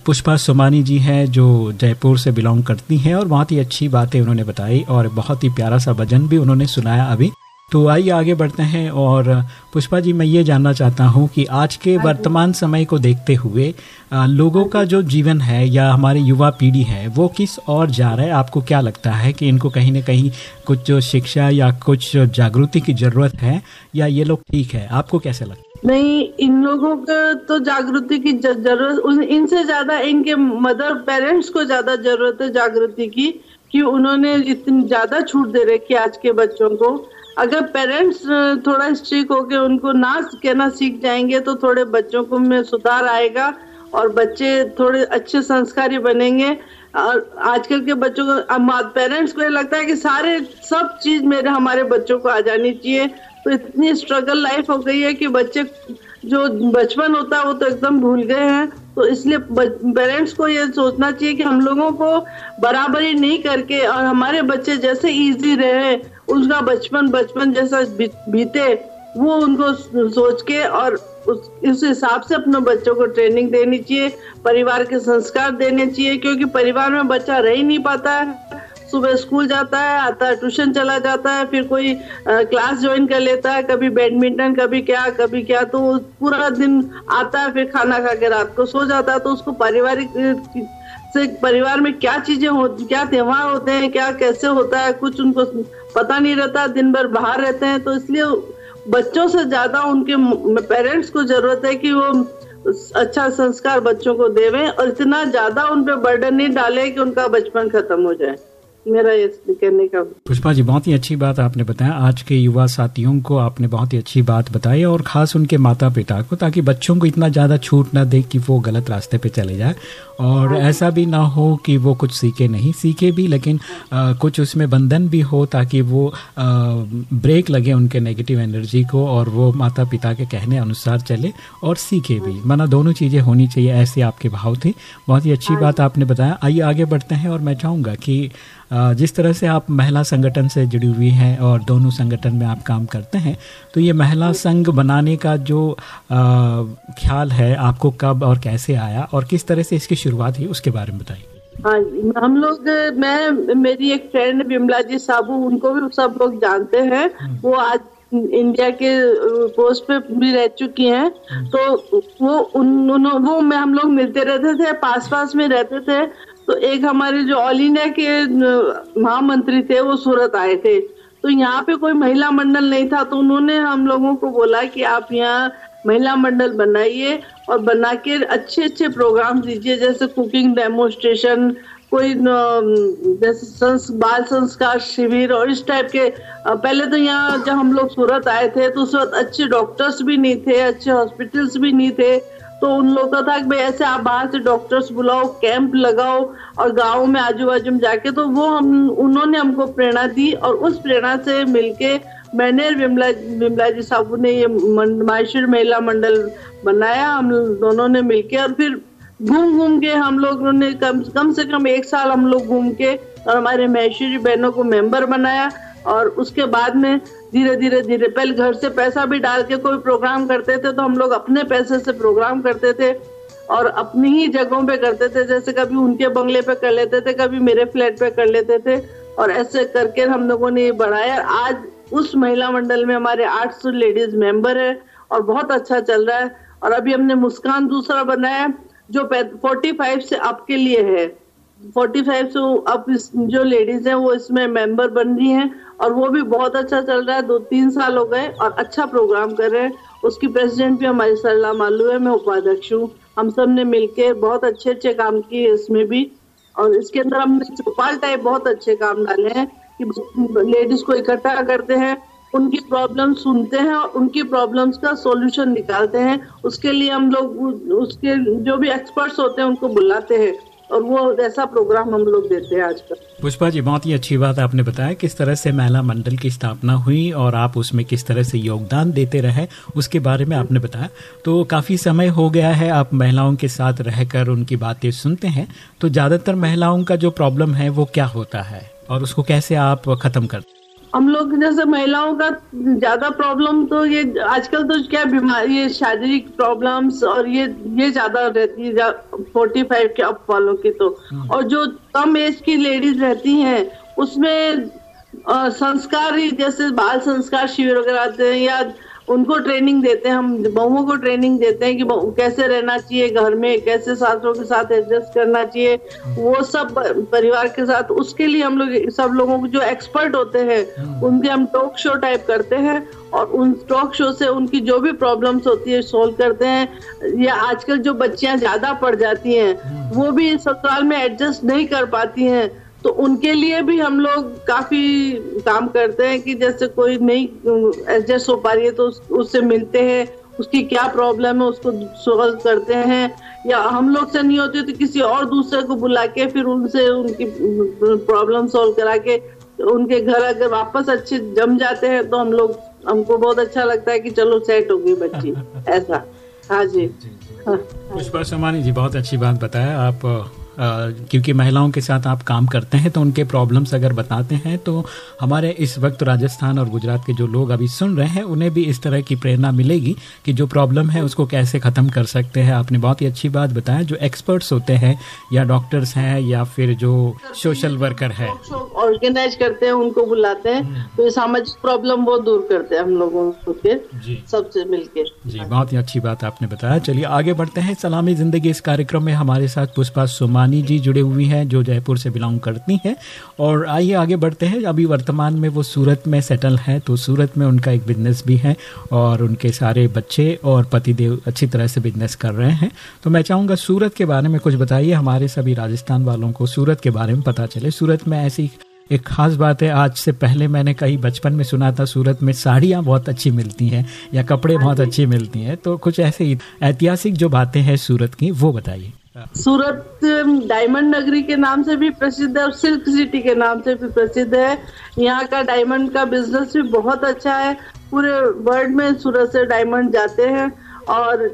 पुष्पा सोमानी जी हैं जो जयपुर से बिलोंग करती हैं और बहुत ही अच्छी बातें उन्होंने बताई और बहुत ही प्यारा सा भजन भी उन्होंने सुनाया अभी। तो आइए आगे बढ़ते हैं और पुष्पा जी मैं ये जानना चाहता हूँ कि आज के हाँ वर्तमान समय को देखते हुए लोगों का जो जीवन है या हमारी युवा पीढ़ी है वो किस और जा रहा है? आपको क्या लगता है कि इनको कहीं ना कहीं कुछ जो शिक्षा या कुछ जागृति की ज़रूरत है या ये लोग ठीक है? आपको कैसे लगता है नहीं इन लोगों को तो जागृति की ज़रूरत इनसे ज़्यादा इनके मदर पेरेंट्स को ज़्यादा ज़रूरत है जागृति की कि उन्होंने इतनी ज़्यादा छूट दे रखी आज के बच्चों को। अगर पेरेंट्स थोड़ा स्ट्रिक होकर उनको ना कहना सीख जाएँगे तो थोड़े बच्चों को में सुधार आएगा और बच्चे थोड़े अच्छे संस्कारी बनेंगे। और आजकल के बच्चों को पेरेंट्स को ये लगता है कि सारे, सब चीज़ मेरे, हमारे बच्चों को आ जानी चाहिए। तो इतनी स्ट्रगल लाइफ हो गई है कि बच्चे जो बचपन होता है, वो तो एकदम भूल गए हैं। तो इसलिए पेरेंट्स को ये सोचना चाहिए कि हम लोगों को बराबरी नहीं करके और हमारे बच्चे जैसे इजी रहे, उसका बचपन बचपन जैसा बीते, वो उनको सोच के और उस, इस हिसाब से अपने बच्चों को ट्रेनिंग देनी चाहिए, परिवार के संस्कार देने चाहिए, क्योंकि परिवार में बच्चा रह ही नहीं पाता है। सुबह स्कूल जाता है, आता है, ट्यूशन चला जाता है, फिर कोई क्लास ज्वाइन कर लेता है, कभी बैडमिंटन कभी क्या कभी क्या तो पूरा दिन आता है, फिर खाना खा के रात को सो जाता है तो उसको पारिवारिक से परिवार में क्या चीज़ें हो, क्या त्योहार होते हैं, क्या, कैसे होता है, कुछ उनको पता नहीं रहता, दिन भर बाहर रहते हैं तो इसलिए बच्चों से ज़्यादा उनके पेरेंट्स को ज़रूरत है कि वो अच्छा संस्कार बच्चों को देवें और इतना ज़्यादा उन पर बर्डन नहीं डाले कि उनका बचपन खत्म हो जाए। मेरा ये कहने का पुष्पा जी बहुत ही अच्छी बात आपने बताया आज के युवा साथियों को आपने बहुत ही अच्छी बात बताई और खास उनके माता पिता को ताकि बच्चों को इतना ज़्यादा छूट ना दे कि वो गलत रास्ते पे चले जाए और हाँ। ऐसा भी ना हो कि वो कुछ सीखे नहीं सीखे भी लेकिन आ, कुछ उसमें बंधन भी हो ताकि वो आ, ब्रेक लगे उनके नेगेटिव एनर्जी को और वो माता पिता के कहने अनुसार चले और सीखे भी हाँ। माना दोनों चीज़ें होनी चाहिए ऐसे आपके भाव थे बहुत ही अच्छी हाँ। बात आपने बताया आइए आगे बढ़ते हैं और मैं चाहूँगा कि जिस तरह से आप महिला संगठन से जुड़ी हुई हैं और दोनों संगठन में आप काम करते हैं तो ये महिला संघ बनाने का जो ख्याल है आपको कब और कैसे आया और किस तरह से इसकी शुरुआत हुई उसके बारे में बताइए हाँ हम लोग मैं मेरी एक फ्रेंड बिमला जी साबू उनको भी सब लोग जानते हैं हम्म। वो आज इंडिया के पोस्ट पे भी रह चुकी हैं हम्म। तो वो उन, उन वो में हम लोग मिलते रहते थे पास पास में रहते थे तो एक हमारे जो ऑल इंडिया के महामंत्री थे वो सूरत आए थे। तो यहाँ पे कोई महिला मंडल नहीं था तो उन्होंने हम लोगों को बोला कि आप यहाँ महिला मंडल बनाइए और बना के अच्छे अच्छे प्रोग्राम दीजिए जैसे कुकिंग डेमोस्ट्रेशन कोई जैसे संस, बाल संस्कार शिविर और इस टाइप के। पहले तो यहाँ जब हम लोग सूरत आए थे तो उस वक्त अच्छे डॉक्टर्स भी नहीं थे अच्छे हॉस्पिटल्स भी नहीं थे। तो उन लोगों का था कि भाई ऐसे आप बाहर से डॉक्टर्स बुलाओ कैंप लगाओ और गाँव में आजू बाजू में जाके तो वो हम, उन्होंने हमको प्रेरणा दी और उस प्रेरणा से मिलके मैंने विमला विमला जी साहब ने ये माहेश्वर महिला मंडल बनाया, हम दोनों ने मिलके और फिर घूम घूम के हम लोगों ने कम कम से कम एक साल हम लोग घूम के और हमारे महेश्वरी बहनों को मेंबर बनाया और उसके बाद में धीरे धीरे धीरे। पहले घर से पैसा भी डाल के कोई प्रोग्राम करते थे तो हम लोग अपने पैसे से प्रोग्राम करते थे और अपनी ही जगहों पे करते थे। जैसे कभी उनके बंगले पे कर लेते थे, कभी मेरे फ्लैट पे कर लेते थे और ऐसे करके हम लोगों ने ये बढ़ाया। आज उस महिला मंडल में हमारे 800 लेडीज़ मेंबर है और बहुत अच्छा चल रहा है। और अभी हमने मुस्कान दूसरा बनाया, जो 45 से आपके लिए है। 45 से अब जो लेडीज़ हैं, वो इसमें मेंबर बन रही हैं और वो भी बहुत अच्छा चल रहा है। दो तीन साल हो गए और अच्छा प्रोग्राम कर रहे हैं। उसकी प्रेसिडेंट भी हमारी सरला मालू है, मैं उपाध्यक्ष हूँ। हम सबने मिलके बहुत अच्छे अच्छे काम किए इसमें भी। और इसके अंदर हमने चौपाल टाइप बहुत अच्छे काम डाले हैं कि लेडीज़ को इकट्ठा करते हैं, उनकी प्रॉब्लम सुनते हैं और उनकी प्रॉब्लम्स का सॉल्यूशन निकालते हैं। उसके लिए हम लोग, उसके जो भी एक्सपर्ट्स होते हैं, उनको बुलाते हैं। और वो ऐसा प्रोग्राम हम लोग देते हैं आजकल। पुष्पा जी, बहुत ही अच्छी बात आपने बताया किस तरह से महिला मंडल की स्थापना हुई और आप उसमें किस तरह से योगदान देते रहे, उसके बारे में आपने बताया। तो काफ़ी समय हो गया है आप महिलाओं के साथ रहकर उनकी बातें सुनते हैं। तो ज़्यादातर महिलाओं का जो प्रॉब्लम है वो क्या होता है और उसको कैसे आप ख़त्म करते हम लोग जैसे महिलाओं का ज़्यादा प्रॉब्लम तो ये आजकल तो क्या बीमारी ये शारीरिक प्रॉब्लम्स और ये ये ज़्यादा रहती है फोर्टी फाइव के अप वालों की तो हम्म। और जो कम एज की लेडीज़ रहती हैं उसमें संस्कार ही जैसे बाल संस्कार शिविर वगैरह आते हैं या उनको ट्रेनिंग देते हैं हम बहुओं को ट्रेनिंग देते हैं कि कैसे रहना चाहिए घर में कैसे सासों के साथ एडजस्ट करना चाहिए वो सब परिवार के साथ उसके लिए हम लोग सब लोगों को जो एक्सपर्ट होते हैं हम्म। उनके हम टॉक शो टाइप करते हैं और उन टॉक शो से उनकी जो भी प्रॉब्लम्स होती है सोल्व करते हैं या आजकल जो बच्चियाँ ज़्यादा पढ़ जाती हैं हम्म। वो भी ससुराल में एडजस्ट नहीं कर पाती हैं तो उनके लिए भी हम लोग काफ़ी काम करते हैं कि जैसे कोई नहीं एडजस्ट हो पा रही है तो उस, उससे मिलते हैं उसकी क्या प्रॉब्लम है उसको सॉल्व करते हैं। या हम लोग से नहीं होती तो किसी और दूसरे को बुला के फिर उनसे उनकी प्रॉब्लम सॉल्व करा के उनके घर अगर वापस अच्छे जम जाते हैं तो हम लोग हमको बहुत अच्छा लगता है कि चलो सेट हो गई बच्ची। ऐसा। हाँ जी। पुष्पा समानी जी बहुत अच्छी बात बताया। आप क्योंकि महिलाओं के साथ आप काम करते हैं तो उनके प्रॉब्लम्स अगर बताते हैं तो हमारे इस वक्त राजस्थान और गुजरात के जो लोग अभी सुन रहे हैं उन्हें भी इस तरह की प्रेरणा मिलेगी कि जो प्रॉब्लम है उसको कैसे ख़त्म कर सकते हैं। आपने बहुत ही अच्छी बात बताया जो एक्सपर्ट्स होते हैं या डॉक्टर्स हैं या फिर जो सोशल वर्कर है। ऑर्गेनाइज करते हैं उनको बुलाते हैं हम्म। तो सामाजिक प्रॉब्लम वो दूर करते हैं हम लोगों के सबसे मिलकर जी बहुत ही अच्छी बात आपने बताया। चलिए आगे बढ़ते हैं। सलामी ज़िंदगी इस कार्यक्रम में हमारे साथ पुष्पा सुमा रानी जी जुड़े हुई हैं जो जयपुर से बिलोंग करती हैं। और आइए आगे बढ़ते हैं। अभी वर्तमान में वो सूरत में सेटल हैं तो सूरत में उनका एक बिज़नेस भी है और उनके सारे बच्चे और पतिदेव अच्छी तरह से बिज़नेस कर रहे हैं। तो मैं चाहूँगा सूरत के बारे में कुछ बताइए हमारे सभी राजस्थान वालों को सूरत के बारे में पता चले। सूरत में ऐसी एक खास बात है आज से पहले मैंने कहीं बचपन में सुना था सूरत में साड़ियाँ बहुत अच्छी मिलती हैं या कपड़े बहुत अच्छी मिलती हैं। तो कुछ ऐसे ऐतिहासिक जो बातें हैं सूरत की वो बताइए। सूरत डायमंड नगरी के नाम से भी प्रसिद्ध है और सिल्क सिटी के नाम से भी प्रसिद्ध है। यहाँ का डायमंड का बिज़नेस भी बहुत अच्छा है। पूरे वर्ल्ड में सूरत से डायमंड जाते हैं और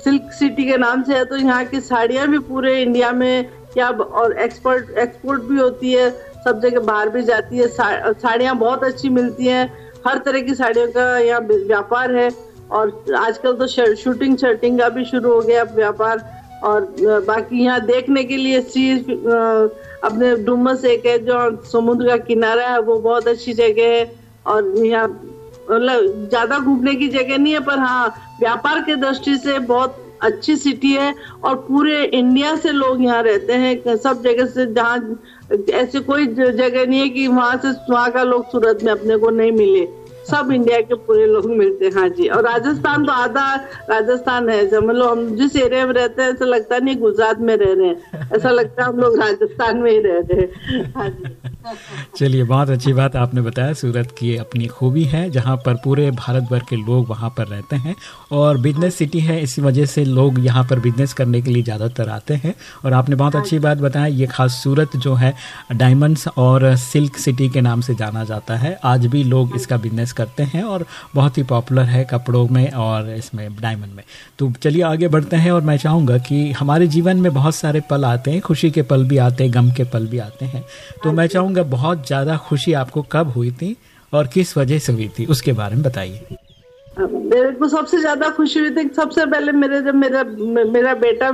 सिल्क सिटी के नाम से है तो यहाँ की साड़ियाँ भी पूरे इंडिया में क्या और एक्सपोर्ट एक्सपोर्ट भी होती है, सब जगह बाहर भी जाती है। साड़ियाँ बहुत अच्छी मिलती हैं। हर तरह की साड़ियों का यहाँ व्यापार है और आजकल तो शूटिंग शर्टिंग का भी शुरू हो गया व्यापार। और बाकी यहाँ देखने के लिए सी अपने डुमस एक है जो समुद्र का किनारा है, वो बहुत अच्छी जगह है। और यहाँ मतलब ज़्यादा घूमने की जगह नहीं है, पर हाँ व्यापार के दृष्टि से बहुत अच्छी सिटी है और पूरे इंडिया से लोग यहाँ रहते हैं। सब जगह से जहाँ, ऐसे कोई जगह नहीं है कि वहाँ से वहाँ का लोग सूरत में अपने को नहीं मिले। सब इंडिया के पूरे लोग मिलते हैं। हाँ जी। और राजस्थान तो आधा राजस्थान है, जब मतलब हम जिस एरिया में रहते हैं, ऐसा लगता नहीं गुजरात में रह रहे हैं। ऐसा लगता है हम लोग राजस्थान में ही रह रहे हैं। हाँ जी। चलिए बहुत अच्छी बात आपने बताया सूरत की अपनी खूबी है जहाँ पर पूरे भारत भर के लोग वहाँ पर रहते हैं और बिज़नेस सिटी है इसी वजह से लोग यहाँ पर बिज़नेस करने के लिए ज़्यादातर आते हैं। और आपने बहुत अच्छी बात बताया ये खास सूरत जो है डायमंड्स और सिल्क सिटी के नाम से जाना जाता है। आज भी लोग इसका बिज़नेस करते हैं और बहुत ही पॉपुलर है कपड़ों में और इसमें डायमंड में। तो चलिए आगे बढ़ते हैं और मैं चाहूँगा कि हमारे जीवन में बहुत सारे पल आते हैं खुशी के पल भी आते हैं गम के पल भी आते हैं। तो मैं चाहूँगा बहुत ज़्यादा खुशी आपको कब हुई थी और किस वजह से हुई थी, उसके बारे में बताइए। मेरे को सबसे ज़्यादा खुशी हुई थी, सबसे पहले मेरे, जब मेरा मेरा बेटा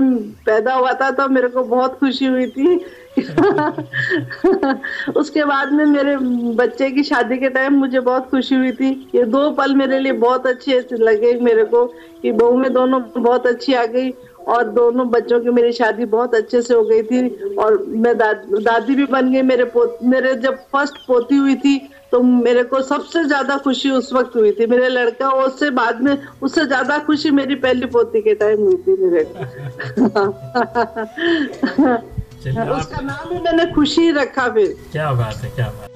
पैदा हुआ था तो मेरे को बहुत खुशी हुई थी। उसके बाद में मेरे बच्चे की शादी के टाइम मुझे बहुत खुशी हुई थी। ये दो पल मेरे लिए बहुत अच्छे लगे मेरे को, कि बहू में दोनों बहुत अच्छी आ गई। और दोनों बच्चों की मेरी शादी बहुत अच्छे से हो गई थी और मैं दा, दादी भी बन गई मेरे पोत मेरे जब फ़र्स्ट पोती हुई थी तो मेरे को सबसे ज़्यादा खुशी उस वक्त हुई थी। मेरे लड़का उससे बाद में उससे ज़्यादा खुशी मेरी पहली पोती के टाइम हुई थी मेरे उसका नाम भी मैंने खुशी रखा फिर। क्या बात है क्या बात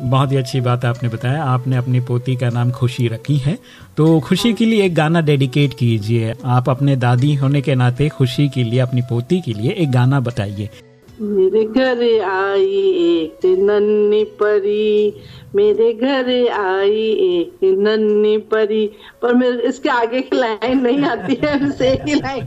बहुत ही अच्छी बात आपने बताया। आपने अपनी पोती का नाम खुशी रखी है। तो खुशी के लिए एक गाना डेडिकेट कीजिए। आप अपने दादी होने के नाते खुशी के लिए, अपनी पोती के लिए एक गाना बताइए। मेरे घर आई एक नन्नी परी। मेरे घर आई एक नन्नी परी। पर मेरे, इसके आगे की लाइन नहीं आती है ही लाइन।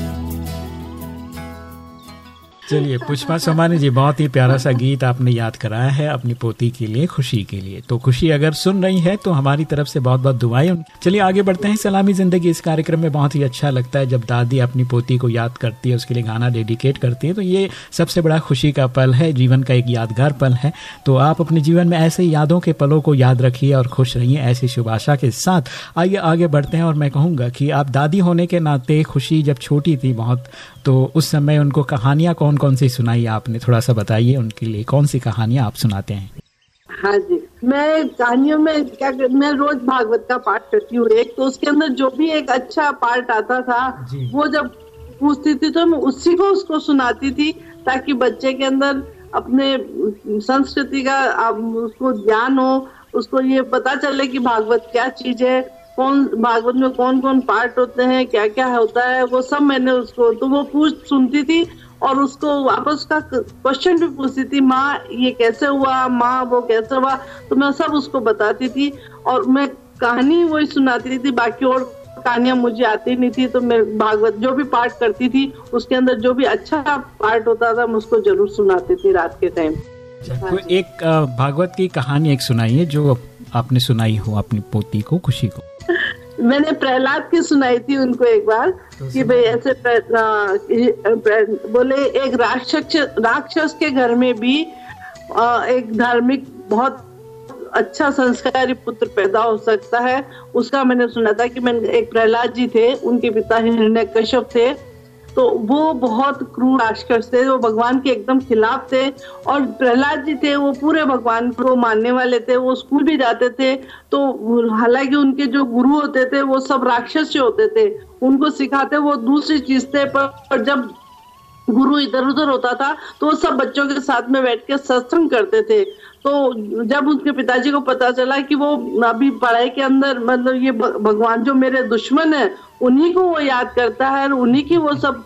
चलिए, पुष्पा सोमानी जी, बहुत ही प्यारा सा गीत आपने याद कराया है अपनी पोती के लिए, खुशी के लिए। तो खुशी अगर सुन रही है तो हमारी तरफ़ से बहुत बहुत दुआएँ चलिए, आगे बढ़ते हैं। सलामी ज़िंदगी इस कार्यक्रम में बहुत ही अच्छा लगता है, जब दादी अपनी पोती को याद करती है, उसके लिए गाना डेडिकेट करती है तो ये सबसे बड़ा खुशी का पल है, जीवन का एक यादगार पल है। तो आप अपने जीवन में ऐसे यादों के पलों को याद रखिए और खुश रहिए, ऐसी शुभ आशा के साथ। आइए, आगे बढ़ते हैं और मैं कहूँगा कि आप दादी होने के नाते खुशी जब छोटी थी बहुत तो उस समय उनको कहानियाँ कौन कौन सी सुनाई आपने? थोड़ा सा बताइए उनके लिए कौन सी कहानियाँ आप सुनाते हैं? हाँ जी। मैं कहानियों में क्या कर, मैं रोज भागवत का पाठ करती हूँ। एक तो उसके अंदर जो भी एक अच्छा पार्ट आता था वो जब पूछती थी तो मैं उसी को उसको सुनाती थी ताकि बच्चे के अंदर अपने संस्कृति का उसको ज्ञान हो उसको ये पता चले कि भागवत क्या चीज़ है कौन भागवत में कौन कौन पार्ट होते हैं क्या क्या होता है वो सब मैंने उसको तो वो पूछ सुनती थी और उसको वापस का क्वेश्चन भी पूछती थी माँ ये कैसे हुआ? माँ वो कैसे हुआ? तो मैं सब उसको बताती थी और मैं कहानी वही सुनाती थी बाकी और कहानियाँ मुझे आती नहीं थी। तो मैं भागवत जो भी पार्ट करती थी उसके अंदर जो भी अच्छा पार्ट होता था मैं उसको ज़रूर सुनाती थी रात के टाइम हाँ एक भागवत की कहानी एक सुनाई है जो आपने सुनाई हो अपनी पोती को खुशी को। मैंने प्रहलाद की सुनाई थी उनको एक बार तो कि भाई ऐसे बोले एक राक्षस राक्षस के घर में भी एक धार्मिक बहुत अच्छा संस्कारी पुत्र पैदा हो सकता है। उसका मैंने सुना था कि मैंने एक प्रहलाद जी थे उनके पिता हिरण्य कश्यप थे। तो वो बहुत क्रूर राक्षस थे, वो भगवान के एकदम खिलाफ थे और प्रहलाद जी थे, वो पूरे भगवान को मानने वाले थे, वो स्कूल भी जाते थे। तो हालाँकि उनके जो गुरु होते थे, वो सब राक्षस होते थे। उनको सिखाते वो दूसरी चीज़ थे, पर जब गुरु इधर उधर होता था तो वो सब बच्चों के साथ में बैठ के सत्संग करते थे। तो जब उनके पिताजी को पता चला कि वो अभी पढ़ाई के अंदर मतलब ये भगवान जो मेरे दुश्मन है उन्हीं को वो याद करता है और उन्हीं की वो सब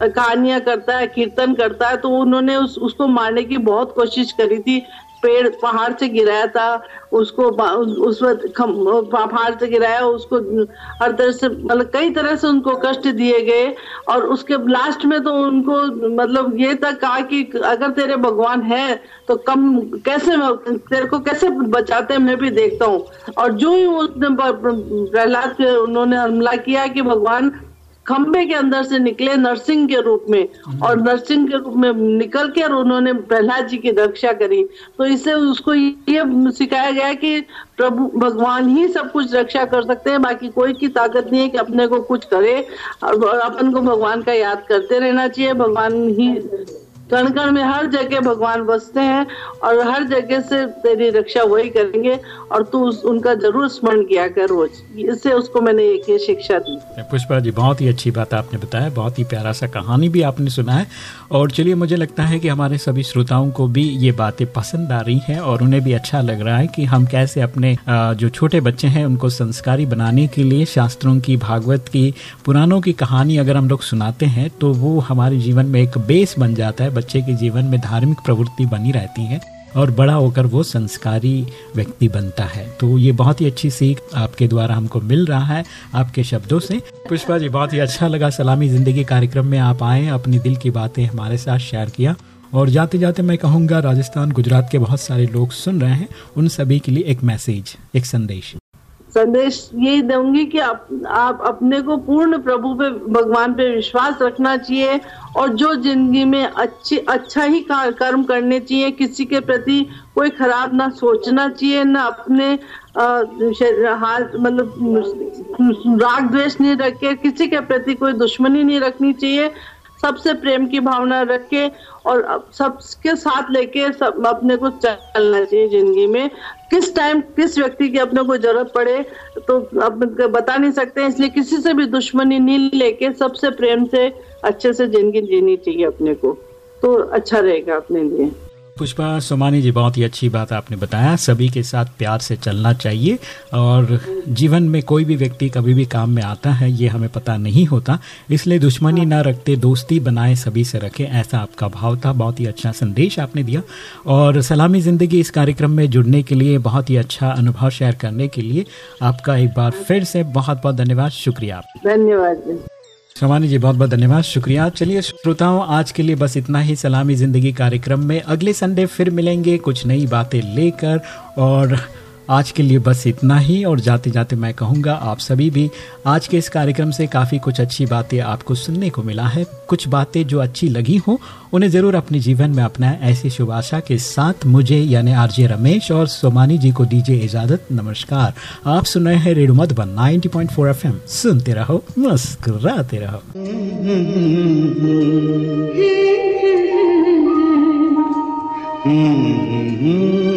कहानियाँ करता है, कीर्तन करता है तो उन्होंने उस, उसको मारने की बहुत कोशिश करी थी। पेड़ पहाड़ से गिराया था, उसको उस पहाड़ से गिराया, उसको हर तरह से मतलब कई तरह से उनको कष्ट दिए गए। और उसके लास्ट में तो उनको मतलब ये तक कहा कि अगर तेरे भगवान है तो कम, कैसे तेरे को कैसे बचाते मैं भी देखता हूँ। और जो ही उसने प्रहलाद उन्होंने हमला किया कि भगवान खंबे के अंदर से निकले नरसिंह के रूप में हम्म। और नरसिंह के रूप में निकल के और उन्होंने प्रहलाद जी की रक्षा करी तो इससे उसको ये सिखाया गया कि प्रभु भगवान ही सब कुछ रक्षा कर सकते हैं बाकी कोई की ताकत नहीं है कि अपने को कुछ करे और अपन को भगवान का याद करते रहना चाहिए भगवान ही कण कण में हर जगह भगवान बसते हैं और हर जगह से तेरी रक्षा वही करेंगे और तू उनका ज़रूर स्मरण किया कर रोज। इससे उसको मैंने एक ये शिक्षा दी। पुष्पा जी, बहुत ही अच्छी बात आपने बताया, बहुत ही प्यारा सा कहानी भी आपने सुना है। और चलिए, मुझे लगता है कि हमारे सभी श्रोताओं को भी ये बातें पसंद आ रही हैं और उन्हें भी अच्छा लग रहा है कि हम कैसे अपने जो छोटे बच्चे हैं, उनको संस्कारी बनाने के लिए, शास्त्रों की, भागवत की, पुराणों की कहानी अगर हम लोग सुनाते हैं तो वो हमारे जीवन में एक बेस बन जाता है बच्चे के जीवन में धार्मिक प्रवृत्ति बनी रहती है और बड़ा होकर वो संस्कारी व्यक्ति बनता है। तो ये बहुत ही अच्छी सीख आपके द्वारा हमको मिल रहा है आपके शब्दों से। पुष्पा जी, बहुत ही अच्छा लगा सलामी ज़िंदगी कार्यक्रम में आप आए, अपनी दिल की बातें हमारे साथ शेयर किया। और जाते जाते मैं कहूँगा, राजस्थान, गुजरात के बहुत सारे लोग सुन रहे हैं, उन सभी के लिए एक मैसेज एक संदेश। संदेश यही दूँगी कि आप, आप अपने को पूर्ण प्रभु पे भगवान पे विश्वास रखना चाहिए और जो ज़िंदगी में अच्छी अच्छा ही कर्म करने चाहिए किसी के प्रति कोई खराब ना सोचना चाहिए ना अपने हाथ मतलब राग द्वेष नहीं रख किसी के प्रति कोई दुश्मनी नहीं रखनी चाहिए सबसे प्रेम की भावना रख के और सबके साथ लेके सब अपने को चलना चाहिए ज़िंदगी में। किस टाइम किस व्यक्ति की अपने को ज़रूरत पड़े तो अब बता नहीं सकते, इसलिए किसी से भी दुश्मनी नहीं लेके सबसे प्रेम से, अच्छे से ज़िंदगी जीनी चाहिए अपने को। तो अच्छा रहेगा अपने लिए। पुष्पा सोमानी जी, बहुत ही अच्छी बात आपने बताया। सभी के साथ प्यार से चलना चाहिए और जीवन में कोई भी व्यक्ति कभी भी काम में आता है, ये हमें पता नहीं होता। इसलिए दुश्मनी ना रखते, दोस्ती बनाए सभी से रखें, ऐसा आपका भाव था। बहुत ही अच्छा संदेश आपने दिया। और सलामी ज़िंदगी इस कार्यक्रम में जुड़ने के लिए, बहुत ही अच्छा अनुभव शेयर करने के लिए आपका एक बार फिर से बहुत बहुत धन्यवाद। शुक्रिया धन्यवाद शवानी जी, बहुत बहुत धन्यवाद, शुक्रिया। चलिए, श्रोताओं, आज के लिए बस इतना ही। सलामी ज़िंदगी कार्यक्रम में अगले संडे फिर मिलेंगे कुछ नई बातें लेकर और आज के लिए बस इतना ही और जाते जाते मैं कहूँगा आप सभी भी आज के इस कार्यक्रम से काफ़ी कुछ अच्छी बातें आपको सुनने को मिला है कुछ बातें जो अच्छी लगी हों उन्हें ज़रूर अपने जीवन में अपनाएँ ऐसी शुभ आशा के साथ मुझे यानी आरजे रमेश और सोमानी जी को दीजिए इजाज़त नमस्कार आप सुन रहे हैं रेडो मधुबन 90.4 एफएम सुनते रहो मुस्कुराते रहो तुमको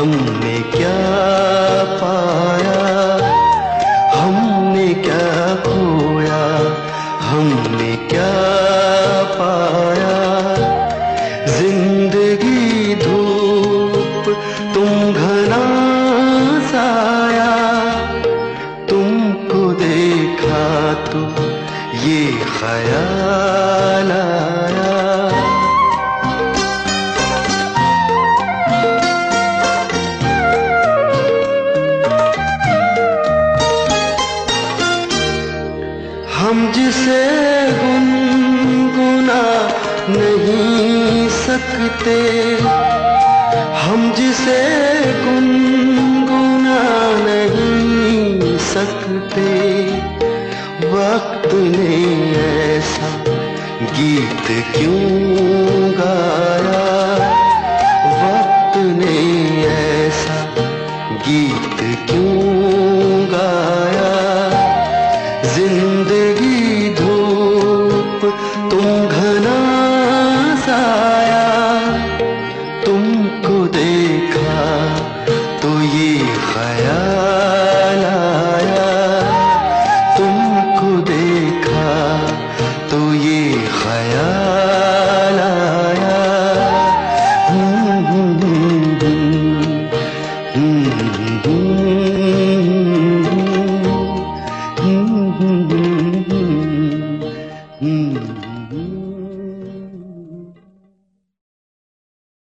हमने क्या